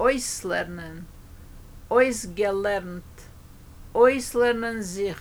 Auslernen. Ausgelernt. Auslernen sich.